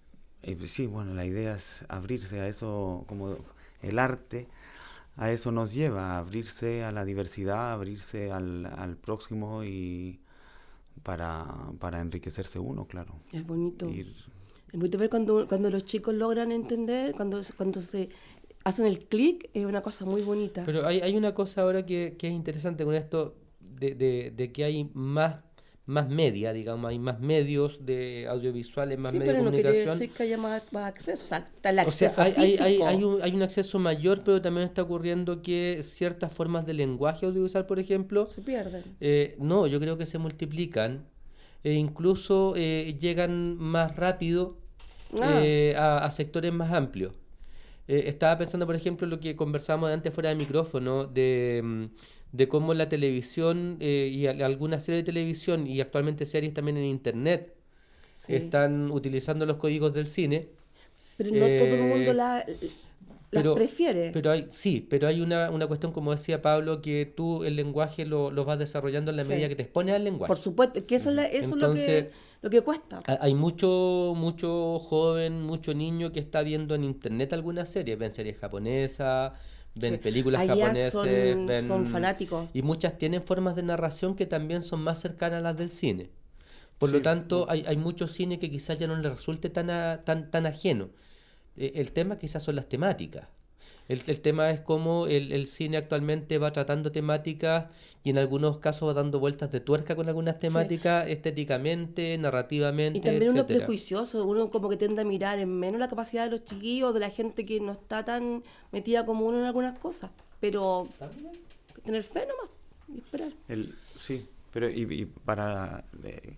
eh, pues sí, bueno, la idea es abrirse a eso, como el arte, a eso nos lleva, a abrirse a la diversidad, a abrirse al, al próximo y para, para enriquecerse uno, claro. Es bonito. Ir- Es bonito ver cuando, cuando los chicos logran entender, cuando, cuando se hacen el clic, es una cosa muy bonita. Pero hay, hay una cosa ahora que, que es interesante con esto, de, de, de que hay más, más media, digamos, hay más medios de audiovisuales, más sí, medios de pero no quiere comunicación. decir que haya más, más acceso. O sea, está el O sea, acceso hay, hay, hay un, hay un acceso mayor, pero también está ocurriendo que ciertas formas de lenguaje audiovisual, por ejemplo, Se pierden. eh, no, yo creo que se multiplican e incluso eh, llegan más rápido Ah. eh, a, a sectores más amplios. Eh, estaba pensando, por ejemplo, lo que conversábamos antes fuera de micrófono, de, mm, de cómo la televisión eh, y al- algunas series de televisión y actualmente series también en internet Sí. están utilizando los códigos del cine. Pero no todo el mundo eh, la, las pero- prefiere. Pero hay, sí, pero hay una, una cuestión, como decía Pablo, que tú el lenguaje lo, lo vas desarrollando en la Sí. medida que te expones al lenguaje. Por supuesto, que eso, es, la- eso Entonces, es lo que, lo que cuesta. Ha- Hay mucho, mucho joven, mucho niño que está viendo en internet algunas series, ven series japonesas, ven Sí. películas Allá japonesas, son- ven- son fanáticos. Y muchas tienen formas de narración que también son más cercanas a las del cine. Por Sí. lo tanto, hay, hay mucho cine que quizás ya no le resulte tan, a- tan, tan ajeno. Eh, el tema quizás son las temáticas. El, el tema es cómo el, el cine actualmente va tratando temáticas y en algunos casos va dando vueltas de tuerca con algunas temáticas estéticamente, narrativamente, Y también uno es etcétera. prejuicioso, uno como que tiende a mirar en menos la capacidad de los chiquillos, de la gente que no está tan metida como uno en algunas cosas. Pero tener fe nomás y esperar. El, sí, pero y, y para eh,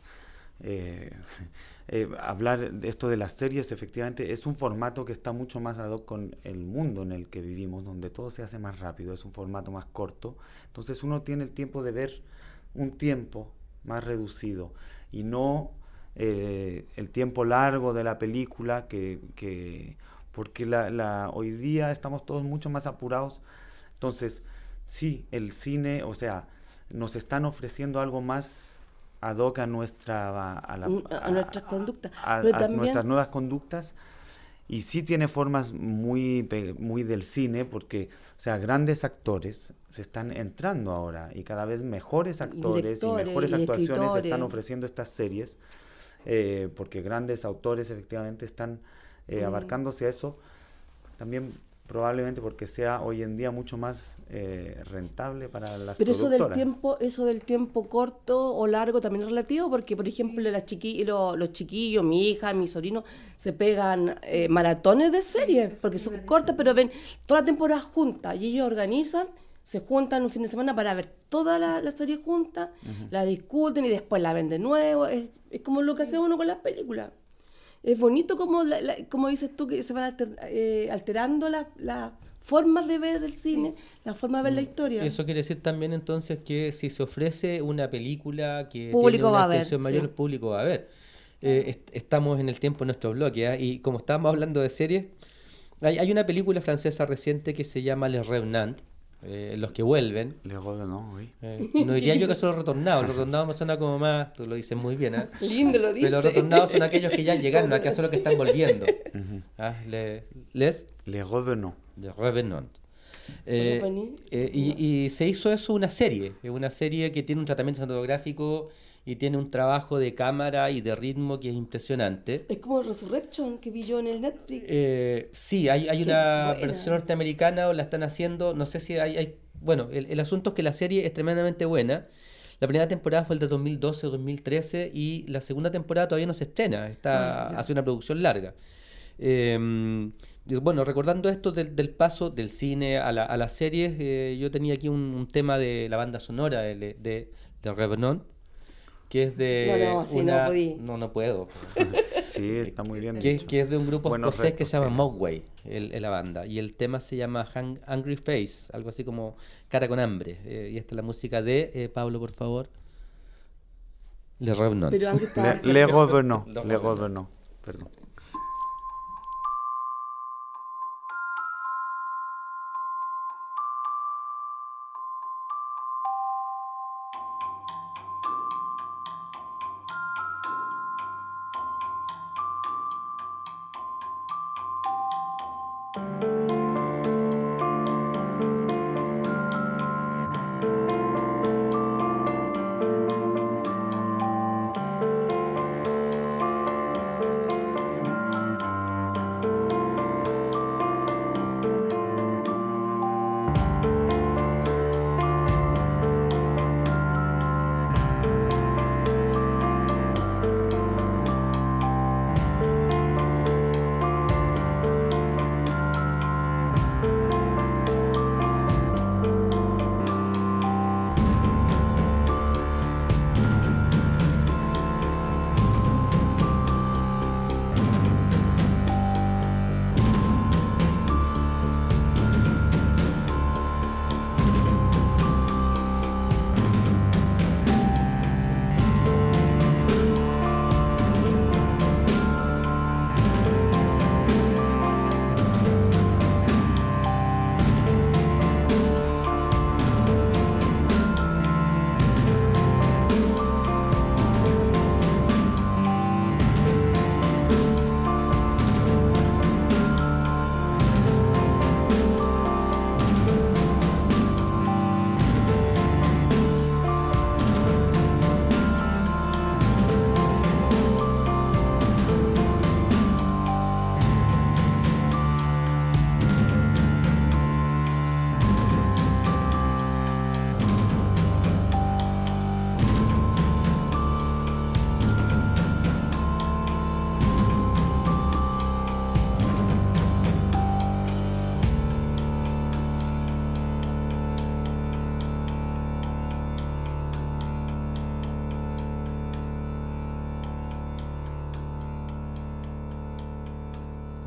eh, eh, hablar de esto de las series, efectivamente, es un formato que está mucho más ad hoc con el mundo en el que vivimos, donde todo se hace más rápido, es un formato más corto. Entonces uno tiene el tiempo de ver un tiempo más reducido y no eh, el tiempo largo de la película que, que porque la, la, hoy día estamos todos mucho más apurados. Entonces, sí, el cine, o sea, nos están ofreciendo algo más ad hoc a nuestra a, la- Mm, a a- Pero a también- nuestras nuevas conductas. Y sí tiene formas muy muy del cine porque o sea grandes actores se están entrando ahora y cada vez mejores actores y, mejores y actuaciones están ofreciendo estas series eh, porque grandes autores efectivamente están eh, abarcándose a eso. También probablemente porque sea hoy en día mucho más eh, rentable para las Pero eso del tiempo, eso del tiempo corto o largo también es relativo, porque por ejemplo las chiqui, lo- los chiquillos, mi hija, mi sobrino, se pegan eh, maratones de series, porque son cortas, pero ven toda la temporada juntas, y ellos organizan, se juntan un fin de semana para ver toda la, la serie junta, la discuten y después la ven de nuevo, es, es como lo que hace uno con las películas. Es bonito como, la- la- como dices tú, que se van alter- eh, alterando las las formas de ver el cine, la forma de ver la historia. Mm. Eso quiere decir también entonces que si se ofrece una película que Público tiene una va a ver, extensión mayor, sí. el público va a ver. Eh, est- estamos en el tiempo de nuestro bloque ¿ah? y como estábamos hablando de series, hay, hay una película francesa reciente que se llama Les Revenants, eh, Los que vuelven. Le Rode, no, oui. Eh, no diría yo que son los retornados, los retornados me suena como más, tú lo dices muy bien, ¿ah? Lindo lo dice. Pero los retornados son aquellos que ya llegaron, acá son los que están volviendo. Ah, le- les Le Revenants. de Revenant. Eh, Revenant. eh, y, y se hizo eso una serie, es una serie que tiene un tratamiento cinematográfico y tiene un trabajo de cámara y de ritmo que es impresionante. Es como Resurrection que vi yo en el Netflix. Eh, sí, hay, hay una versión norteamericana o la están haciendo, no sé si hay... hay- bueno, el, el asunto es que la serie es tremendamente buena. La primera temporada fue el de 2012 o 2013 y la segunda temporada todavía no se estrena, está Ah, hace una producción larga. Eh, y bueno, recordando esto del, del paso del cine a, la, a las series, eh, yo tenía aquí un, un tema de la banda sonora de, de, de Revenant, que es de No, no, sí, no podí. no, no puedo. Sí, está muy bien. que, dicho. que es de un grupo Buenos escocés que se llama. Mogwai, el, el- la banda. Y el tema se llama Hang- Angry Face, algo así como cara con hambre. Eh, y esta es la música de eh, Pablo, por favor. Le Revenant. Le, le Revenants. Le. Revenants. Perdón.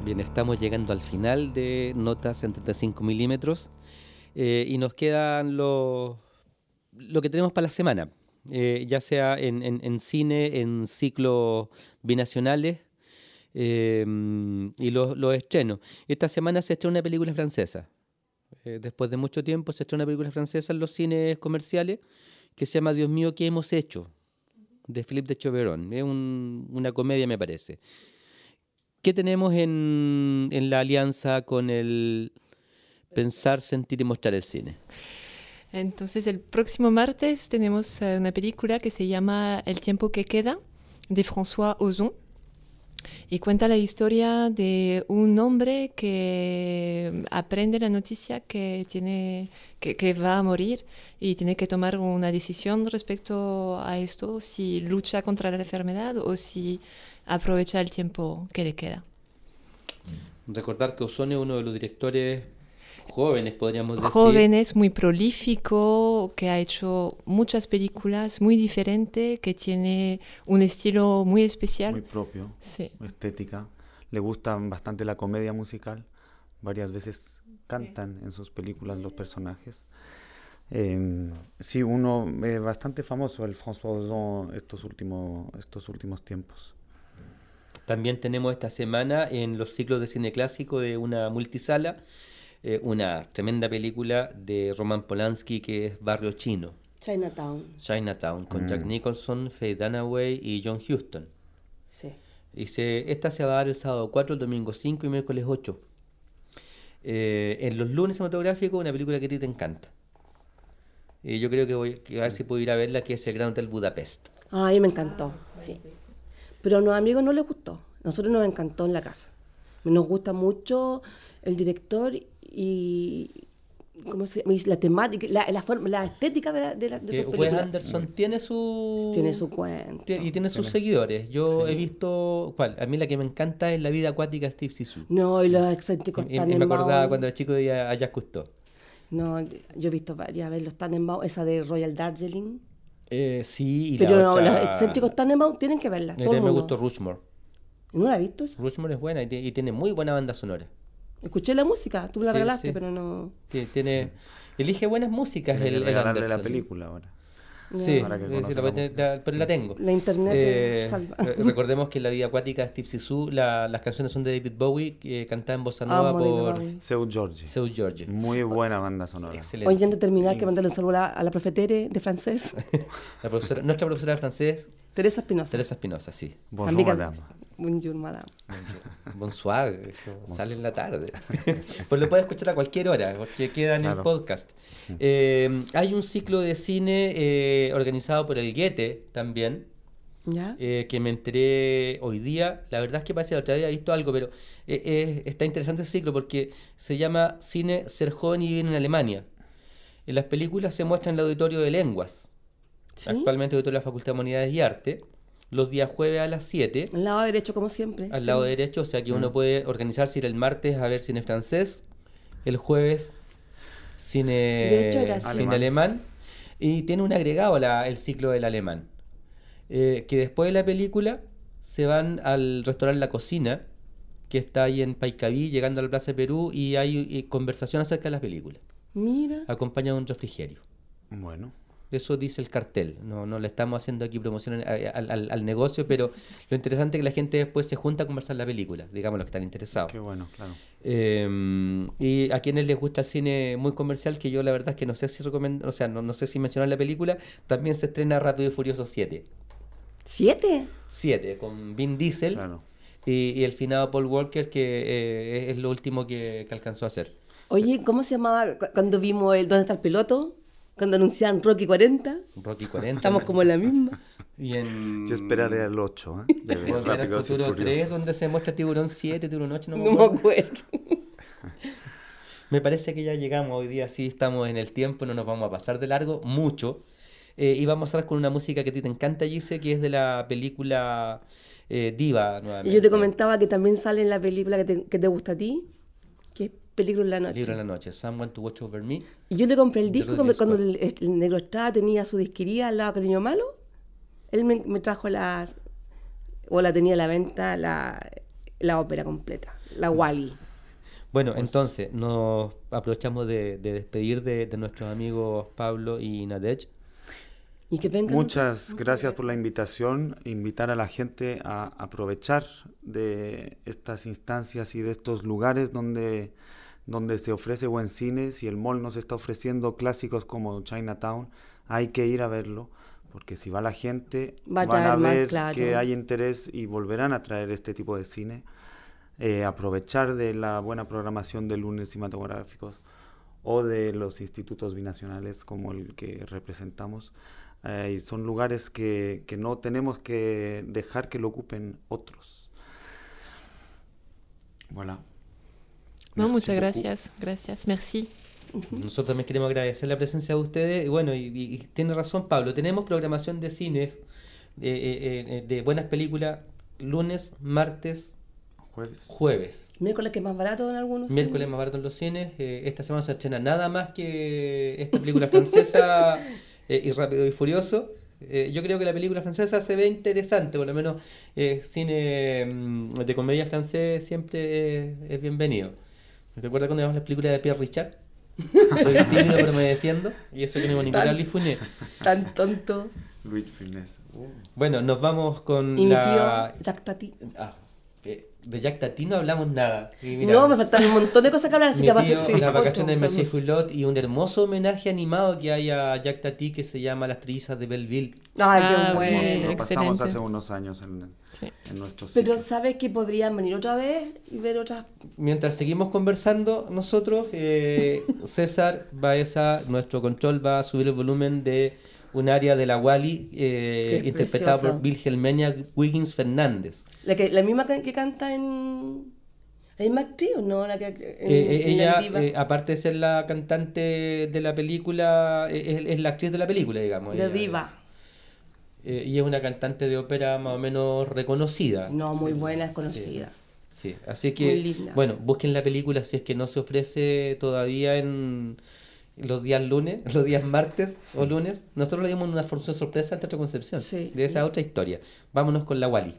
Bien, estamos llegando al final de notas en 35 milímetros eh, y nos quedan lo, lo que tenemos para la semana, eh, ya sea en, en- en cine, en ciclos binacionales eh, y los, los estrenos. Esta semana se estrena una película francesa. Después de mucho tiempo se estrena una película francesa en los cines comerciales que se llama Dios mío, ¿qué hemos hecho? de Philippe de Choverón. Es un- una comedia, me parece. ¿Qué tenemos en, en la alianza con el pensar, sentir y mostrar el cine? Entonces, el próximo martes tenemos eh, una película que se llama El tiempo que queda, de François Ozon. Y cuenta la historia de un hombre que aprende la noticia que, tiene, que, que va a morir y tiene que tomar una decisión respecto a esto, si lucha contra la enfermedad o si aprovecha el tiempo que le queda. Recordar que Ozone es uno de los directores jóvenes, podríamos decir. Jóvenes, muy prolífico, que ha hecho muchas películas muy diferentes, que tiene un estilo muy especial. Muy propio, Sí. estética. Le gusta bastante la comedia musical. Varias veces cantan en sus películas los personajes. Eh, sí, uno eh, bastante famoso, el François Ozon, estos últimos, estos últimos tiempos. También tenemos esta semana en los ciclos de cine clásico de una multisala, eh, una tremenda película de Roman Polanski que es Barrio Chino, Chinatown. Chinatown, con Jack Nicholson, Faye Dunaway y John Huston. Sí. Y se, esta se va a dar el sábado 4, el domingo 5 y miércoles 8. Eh, en los lunes cinematográficos, una película que a ti te encanta. Y yo creo que voy que a ver si puedo ir a verla, que es El Gran Hotel Budapest. Ah, a mí me encantó, sí. Pero a los amigos no les gustó. A nosotros nos encantó en la casa. Nos gusta mucho el director y ¿cómo se llama? La temática, la, la forma, la estética de, la- de, la- de sus Wes. Anderson tiene su... Tiene su cuento. Tie- Y tiene sus seguidores. Yo he visto. ¿Cuál? A mí la que me encanta es La vida acuática de Steve Zissou. No, y los excéntricos Y, y me acordaba cuando era chico veía a Jacques Cousteau. No, yo he visto varias veces los Tannenbaum, esa de Royal Darjeeling. Eh, sí, y Pero la no, otra... los excéntricos Tannenbaum tienen que verla. A mí Todo el también me gustó Rushmore. ¿No la has visto? esa? Rushmore es buena y, y tiene muy buena banda sonora. Escuché la música, tú me la Sí, regalaste, sí. pero no... Tie- Tiene, elige buenas músicas Tiene el, el Anderson. la película ahora. Sí, Para que eh, conozca sí, la pero la tengo. La internet te Eh, salva. re- recordemos que en la vida acuática de Steve Zissou la- las canciones son de David Bowie, que cantada en bossa nova por. Seu George. Seu George. Muy buena banda sonora. Excelente. Oye, antes de terminar, que mandarle un saludo a la, a la profetere de francés, La profesora- nuestra profesora de francés, Teresa Espinosa. Teresa Espinosa, sí. Bonjour, Amiga- madame. Bonjour, madame. Bonsoir, sale en la tarde. pues lo puedes escuchar a cualquier hora, porque queda en el podcast. Eh, hay un ciclo de cine eh, organizado por el Goethe también, ¿Ya? eh, que me enteré hoy día. La verdad es que parece que la otra vez había visto algo, pero eh, eh, está interesante ese ciclo porque se llama Cine Ser Joven y Vivir en Alemania. En las películas se muestra en el auditorio de lenguas, ¿Sí? actualmente auditorio de la Facultad de Humanidades y Arte, los días jueves a las 7. Al lado derecho, como siempre. Al Sí. lado derecho, o sea que uno puede organizarse ir el martes a ver cine francés, el jueves cine, De hecho, era así. cine alemán. y tiene un agregado la- el ciclo del alemán. Eh, que después de la película se van al restaurante La Cocina, que está ahí en Paicaví, llegando a la Plaza de Perú, y hay eh, conversación acerca de la película, Mira. acompañado de un refrigerio. Bueno, Eso dice el cartel. No, no le estamos haciendo aquí promoción a- a- al, al- al negocio, pero lo interesante es que la gente después se junta a conversar la película, digamos los que están interesados. qué bueno, claro. Eh, y a quienes les gusta el cine muy comercial, que yo la verdad es que no sé si recomend- o sea, no, no sé si mencionar la película, también se estrena Rápido y Furioso 7. ¿Siete? 7, con Vin Diesel Claro. y, y el finado Paul Walker, que eh, es lo último que, que alcanzó a hacer. Oye, ¿cómo se llamaba cu- cuando vimos el ¿Dónde está el piloto? Cuando anunciaban Rocky 40. Rocky 40. Estamos como en la misma. Y en... Yo esperaré al 8, ¿eh? De Rápidos y Futuro 3, Furiosos. donde se muestra Tiburón 7, Tiburón 8, no me No me acuerdo. acuerdo. Me parece que ya llegamos hoy día, sí estamos en el tiempo, no nos vamos a pasar de largo, mucho. Eh, y vamos a hablar con una música que a ti te encanta, Gise, que es de la película eh, Diva, Y nuevamente. yo te comentaba que también sale en la película que te, que te gusta a ti, Peligro en la Noche. Libro en la noche, Someone to Watch Over Me. Y yo le compré el disco cuando, cuando el, el Negro Estrada tenía su disquería al lado de Cariño Malo. Él me, me trajo las. O la tenía a la venta la, la ópera completa, la Wally. Bueno, entonces nos aprovechamos de, de despedir de, de nuestros amigos Pablo y Nadej. Y que vengan. Muchas gracias por la invitación. Invitar a la gente a aprovechar de estas instancias y de estos lugares donde, donde se ofrece buen cine. Si el mall nos está ofreciendo clásicos como Chinatown, hay que ir a verlo. Porque si va la gente, Va a van a ver claro. que hay interés y volverán a traer este tipo de cine. Eh, aprovechar de la buena programación de lunes cinematográficos o de los institutos binacionales como el que representamos. Eh, y son lugares que, que no tenemos que dejar que lo ocupen otros. Voilà. No, Merci muchas beaucoup. gracias, gracias, merci. Nosotros también queremos agradecer la presencia de ustedes. Y bueno, y, y- y tiene razón Pablo, tenemos programación de cines, eh, eh, eh, de buenas películas, lunes, martes, Jueves. jueves. Miércoles que es más barato en algunos. Miércoles más barato en los cines. Eh, esta semana se estrena nada más que esta película francesa eh, y Rápido y Furioso. Eh, yo creo que la película francesa se ve interesante, por lo menos eh, cine mm, de comedia francés siempre es, es bienvenido. ¿Te acuerdas cuando vimos la película de Pierre Richard? Soy tímido pero me defiendo. Y eso que no manipulable y funé. Tan tonto. Luis Finés. Uh. Bueno, nos vamos con Y mi la... tío, Jack Tati. Ah, eh, de Jack Tati no hablamos nada. Mira, No, me faltan un montón de cosas que hablar, así que tío, sí, las vacaciones de vamos. Fulot y un hermoso homenaje animado que hay a Jack Tati que se llama Las Trillizas de Belleville. Ay, Ah, qué bueno. bueno. Lo pasamos hace unos años en, Sí. en nuestro Pero sitio. sabes que podrían venir otra vez y ver otras. Mientras seguimos conversando, nosotros, eh, César Baeza, nuestro control, va a subir el volumen de un área de la Wally eh, interpretada por. Wilhelmina Wiggins Fernández. La, que, la misma que, que canta en. La misma actriz, ¿o no? La que, en, Eh, eh, en La ella, eh, aparte de ser la cantante de la película, es, es la actriz de la película, digamos. La ella Diva. es. Y es una cantante de ópera más o menos reconocida. No, muy buena, es conocida. Sí, así Muy que, linda. bueno, busquen la película si es que no se ofrece todavía en los días lunes, los días martes o lunes. Nosotros le dimos una función sorpresa en Teatro Concepción. Sí. De esa otra historia. Vámonos con la Wally.